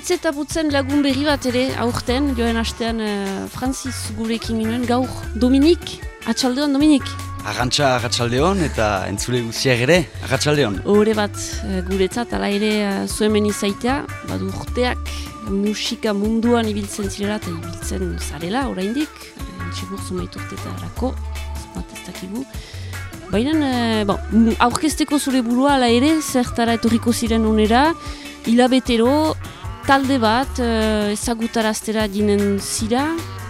hitz eta butzen lagun berri bat ere, aurten, joen astean uh, Francis gurekin ginoen gaur. Dominik, atxaldeon Dominik. Arrantxa arratsaldeon eta entzule guziak ere, arratsaldeon. Hore bat uh, guretzat, ala ere uh, zuemen izaitea, badu urteak musika munduan ibiltzen zirela eta ibiltzen zarela, oraindik, entxigur zumaitu urtetarako, bat ez dakigu. Baina, uh, bon, aurkezteko zure burua, ala ere, zertara etorriko ziren onera, hilabetero talde bat uh, ezagutaraztera dinen zira,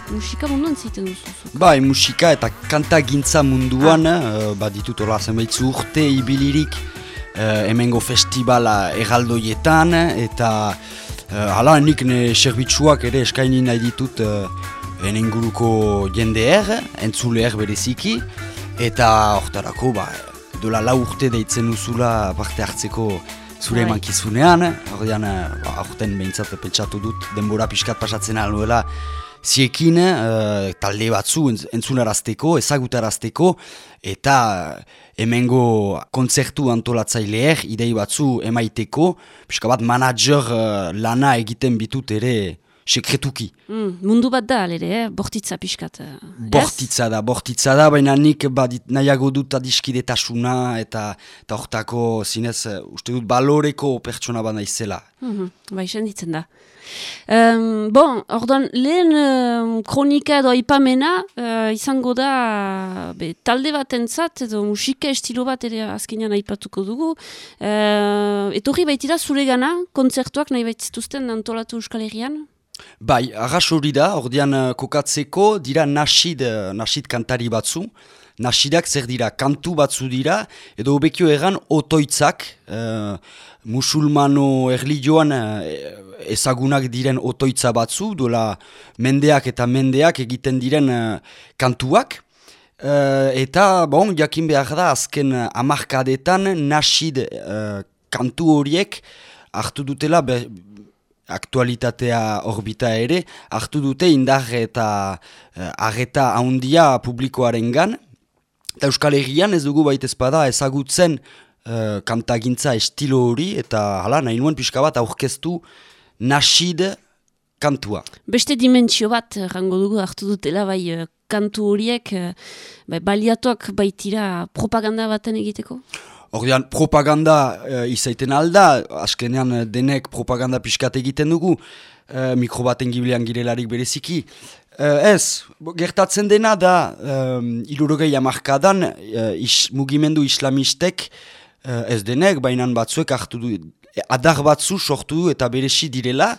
musika munduan zeiten duzu. Bai, musika eta kanta gintza munduan, ah. uh, bat ditut hola zenbaitzu urte ibilirik uh, emengo festivala eraldoietan, eta uh, hala nik ne serbitzuak ere eskaini nahi ditut uh, enenguruko jendeer, entzuleer bereziki, eta hortarako, ba, dola lau urte deitzen duzula parte hartzeko zure bai. emankizunean, ordean, ba, aurten behintzat pentsatu dut, denbora pixkat pasatzen aluela, ziekin uh, talde batzu entzunarazteko, ezagutarazteko, eta hemengo kontzertu antolatzaileer, idei batzu emaiteko, pixka bat manager uh, lana egiten bitut ere, sekretuki. Mm, mundu bat da, alere, eh? bortitza pixkat. Eh, bortitza da, bortitza da, baina nik badit, nahiago dut adiskidetasuna eta eta hortako zinez, uh, uste dut baloreko pertsona bat naizela. Mm -hmm, bai, ditzen da. Um, bon, ordan, lehen um, kronika edo ipamena uh, izango da be, talde bat entzat, edo musika estilo bat ere azkenean aipatuko dugu. Uh, etorri baitira zure gana, kontzertuak nahi baitzituzten antolatu Euskal Herrian? Bai, arras hori da, ordean uh, kokatzeko, dira nasid, uh, nasid kantari batzu. Nasidak zer dira, kantu batzu dira, edo obekio egan otoitzak, uh, musulmano erlidioan uh, ezagunak diren otoitza batzu, dola mendeak eta mendeak egiten diren kantuak. Uh, eta, bon, jakin behar da, azken amarkadetan nasid kantu horiek hartu dutela, aktualitatea orbita ere, hartu dute indar eta uh, arreta haundia publikoaren gan. Eta Euskal Herrian ez dugu baita ezpada ezagutzen uh, kantagintza estilo hori, eta hala, nahi nuen pixka bat aurkeztu nasid kantua. Beste dimentsio bat, rango dugu hartu dutela bai uh, kantu horiek, bai, baliatuak baitira propaganda baten egiteko? Ordean, propaganda uh, izaiten alda, askenean eh, denek propaganda pixkat egiten dugu, uh, mikro baten gibilean girelarik bereziki. Uh, ez, gertatzen dena da, um, ilurogei amarkadan, uh, is, mugimendu islamistek, uh, ez denek, bainan batzuek hartu du, adar batzu sortu eta beresi direla,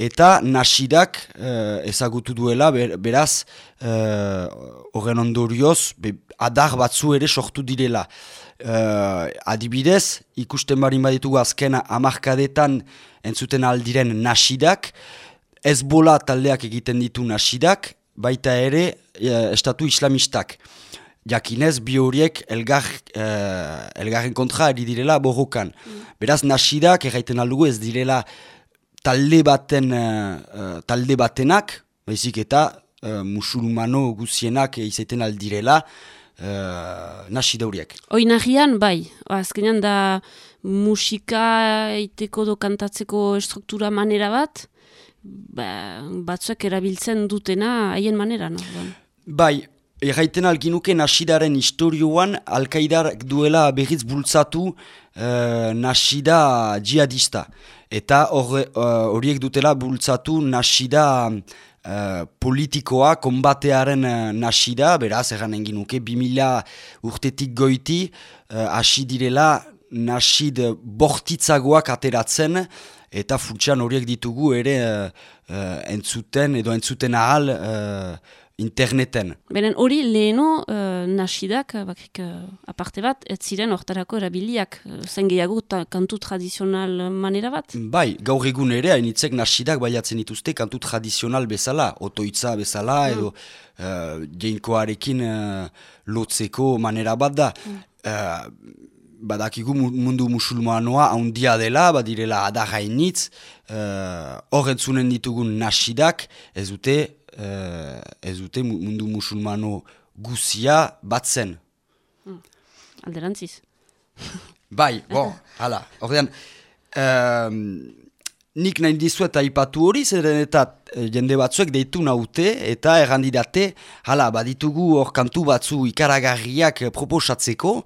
eta nasidak uh, ezagutu duela, beraz, horren uh, ondorioz, adar batzu ere sortu direla uh, adibidez, ikusten barin baditugu azken amarkadetan entzuten aldiren nasidak, ez bola taldeak egiten ditu nasidak, baita ere uh, estatu islamistak. Jakinez, bi horiek elgar, uh, elgarren kontra eri direla borrokan. Mm. Beraz, nasidak erraiten aldugu ez direla talde baten talde batenak, baizik eta musulmano guzienak izaiten aldirela, uh, nasi dauriak. Oinahian, bai, azkenean da musika eiteko do kantatzeko estruktura manera bat, ba, batzuek erabiltzen dutena haien manera, no? Bai, erraiten alginuke nasidaren historioan, alkaidar duela berriz bultzatu uh, nasida jihadista. Eta eh, horiek dutela bultzatu nasida Eh, politikoa, konbatearen uh, nasida, beraz, erran engin nuke, 2000 urtetik goiti, uh, hasi direla nasid bortitzagoak ateratzen, eta futxan horiek ditugu ere entzuten, edo entzuten ahal, interneten. Benen hori leheno uh, nasidak, bakrik uh, aparte bat, ez ziren hortarako erabiliak, uh, zen gehiago kantu tradizional manera bat? Bai, gaur egun ere, hainitzek nasidak baiatzen dituzte kantu tradizional bezala, otoitza bezala, mm. edo uh, jeinkoarekin uh, lotzeko manera bat da. Mm. Uh, badakigu mundu musulmanoa haundia dela, badirela adarrainitz, uh, entzunen ditugun nasidak, ez dute uh, ez dute mundu musulmano guzia batzen. Hmm. Alderantziz. bai, bo, hala. Ordean, um, nik nahi dizuet aipatu hori, zeren eta eh, jende batzuek deitu naute eta errandidate, hala, baditugu hor kantu batzu ikaragarriak eh, proposatzeko,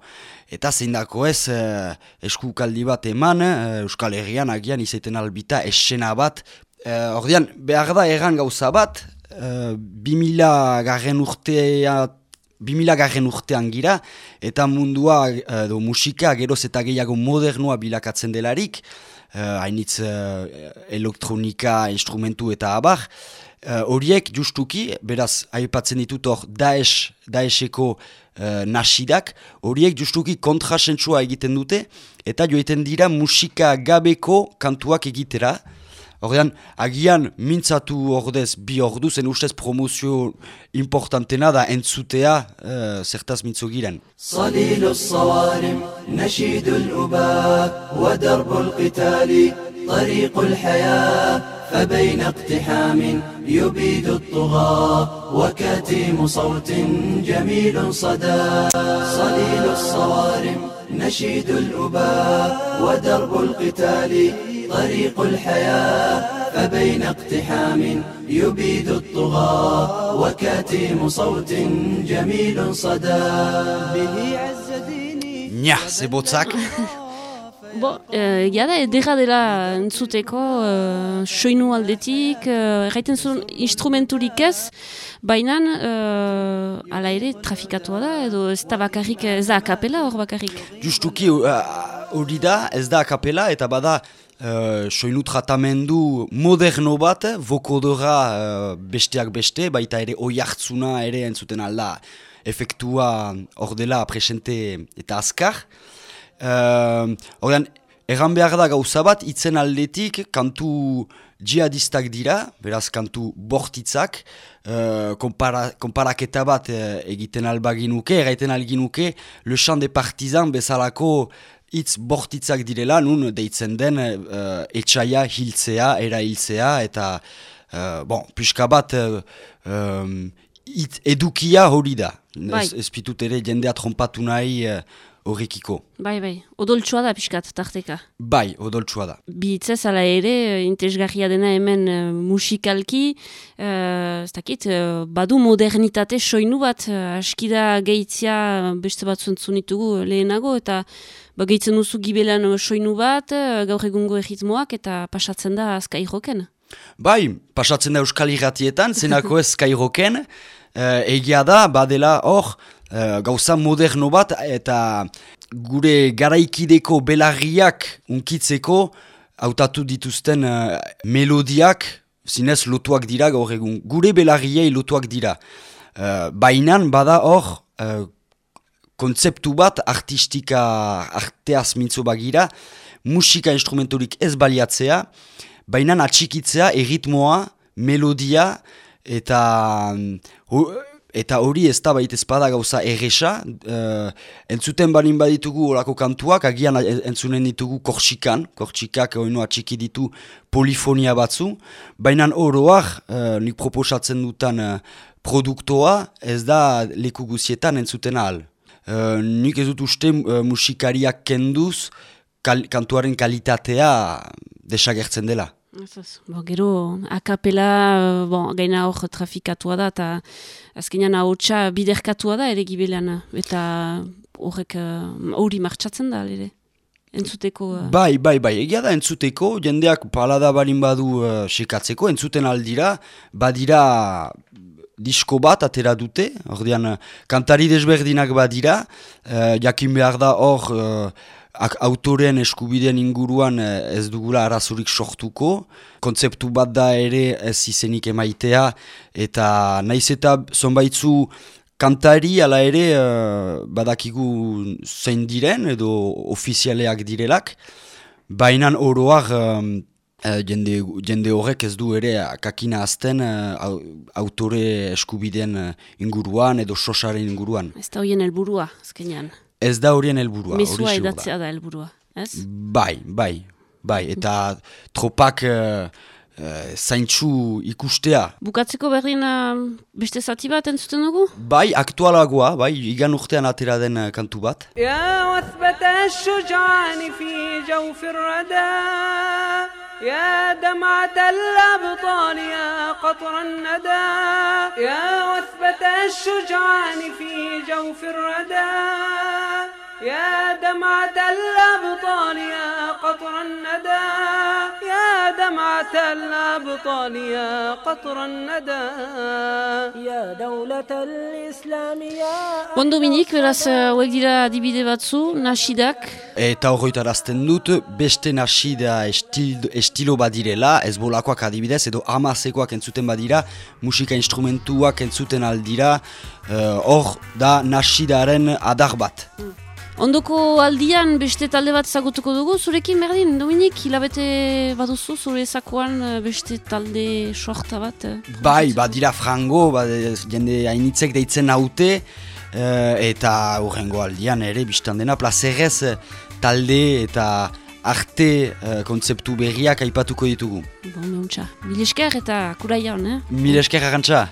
eta zeindako ez eh, eskukaldi bat eman, eh, Euskal Herrian agian izaiten albita esena bat, eh, ordean, behar da erran gauza bat, eh, 2000 garren urtea 2000 garren urtean gira, eta mundua, edo musika, geroz eta gehiago modernua bilakatzen delarik, uh, hainitz uh, elektronika, instrumentu eta abar, uh, horiek justuki, beraz, aipatzen ditut hor, Daesh, Daesheko uh, nasidak, horiek justuki kontrasentsua egiten dute, eta joiten dira musika gabeko kantuak egitera, Horrean, agian mintzatu ordez bi ordu zen ustez promozio importantena da entzutea uh, zertaz mintzo giren. Sawarim, nashidu l'uba, wa darbu l'qitali, tariqu l'haya, فبين اقتحام يبيد الطغى وكاتم صوت جميل صدى صليل الصوارم نشيد الأباء ودرب القتال طريق الحياة فبين اقتحام يبيد الطغاة وكاتم صوت جميل صدى به عز ديني نيا سيبوتساك Bo, e, da, edera dela entzuteko, e, soinu aldetik, erraiten zuen instrumenturik ez, baina, e, ala ere, trafikatua da, edo ez da bakarrik, ez da akapela hor bakarrik? Justuki hori da, ez da akapela, eta bada, Uh, soinu tratamendu moderno bat, vokodora uh, besteak beste, baita ere oi hartzuna ere entzuten alda efektua hor dela presente eta azkar. Uh, Erran behar da gauza bat, itzen aldetik kantu jihadistak dira, beraz kantu bortitzak, uh, kompara, komparaketa bat egiten albaginuke, erraiten alginuke, le chant de partizan bezalako hitz bortitzak direla, nun deitzen den uh, etxaia hiltzea, era hiltzea, eta, uh, bon, pixka bat, uh, um, edukia hori da. Bai. Ez, ez ere jendea trompatu nahi horrekiko. bai, bai. Odoltsua da pixkat, tarteka. Bai, odoltsua da. Bitzez, ala ere, intezgarria dena hemen uh, musikalki, uh, ez dakit, uh, badu modernitate soinu bat, uh, askida gehitzia beste bat zuntzunitugu lehenago, eta ba, gehitzen duzu gibelan soinu bat, eh, gaur egungo egitmoak, eta pasatzen da azkai joken. Bai, pasatzen da euskal irratietan, zenako ez skai joken, uh, egia da, badela hor, uh, gauza moderno bat, eta gure garaikideko belarriak unkitzeko, hautatu dituzten melodiak, zinez lotuak dira gaur egun, gure belarriei lotuak dira. Uh, Bainan bada hor, kontzeptu bat artistika arteaz mintzo bagira, musika instrumentorik ez baliatzea, baina atxikitzea erritmoa, melodia, eta eta hori ez da baita ezpada gauza erresa, uh, entzuten balin baditugu orako kantuak, agian entzunen ditugu korsikan, korsikak oino atxiki ditu polifonia batzu, baina oroak, uh, nik proposatzen dutan uh, produktoa, ez da leku guzietan entzuten ahal. Uh, nik ez dut uste uh, musikariak kenduz kantuaren kalitatea desagertzen dela. Bo, gero, akapela, eh, bon, gaina hor trafikatua da, eta azkenean ahotsa biderkatua da ere gibelean, eta horrek hori uh, martxatzen da, ere, entzuteko. Bai, bai, bai, egia da entzuteko, jendeak palada barin badu uh, sekatzeko, entzuten aldira, badira disko bat atera dute, ordean kantari desberdinak badira, uh, jakin behar da hor uh, autoren eskubideen inguruan uh, ez dugula arazurik sortuko, kontzeptu bat da ere ez izenik emaitea, eta naiz eta zonbaitzu kantari ala ere uh, badakigu zein diren edo ofizialeak direlak, bainan oroak Uh, jende, jende horrek ez du ere kakina azten uh, autore eskubideen inguruan edo sosaren inguruan. Ez da horien helburua, azkenean. Ez da horien helburua. Mesua edatzea da helburua, ez? Bai, bai, bai, eta tropak uh, uh, zaintxu ikustea. Bukatzeko berdin beste zati bat entzuten dugu? Bai, aktualagoa, bai, igan urtean atera den kantu bat. Ja, يا دمعة الأبطال يا قطر الندى يا وثبة الشجعان في جوف الردى. يا دمعة الأبطال يا قطر الندى يا دمعة الأبطال يا قطر الندى يا دولة الإسلام يا Bon Dominik, beraz, uh, hauek dira adibide batzu, nasidak, Eta horretarazten dut, beste nasida estil, estilo badirela, ez bolakoak adibidez, edo amazekoak entzuten badira, musika instrumentuak entzuten aldira, eh, hor da nasidaren adar bat. Ondoko aldian beste talde bat zagutuko dugu, zurekin berdin, Dominik, hilabete baduzu, zure zakoan eh, beste talde sorta bat? eh? Bai, badira frango, ba, jende hainitzek deitzen haute, eh, eta hurrengo aldian ere, biztan dena, plazerrez talde eta arte eh, kontzeptu berriak aipatuko ditugu. Bon, meuntza. Mil esker eta kuraia hon, eh? Mil esker garantza!